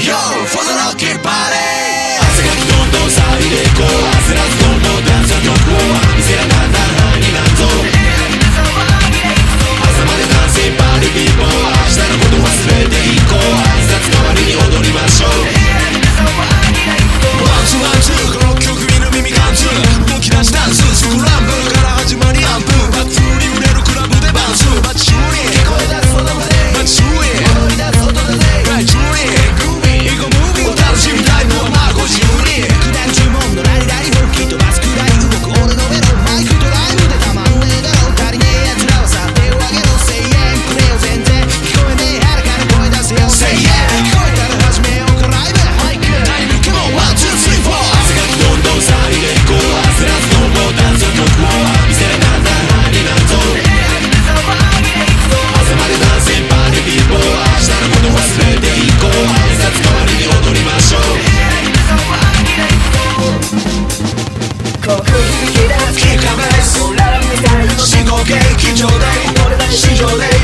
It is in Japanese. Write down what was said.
Yo, for the lucky party 汗がきどんどん騒いでいこう Chole.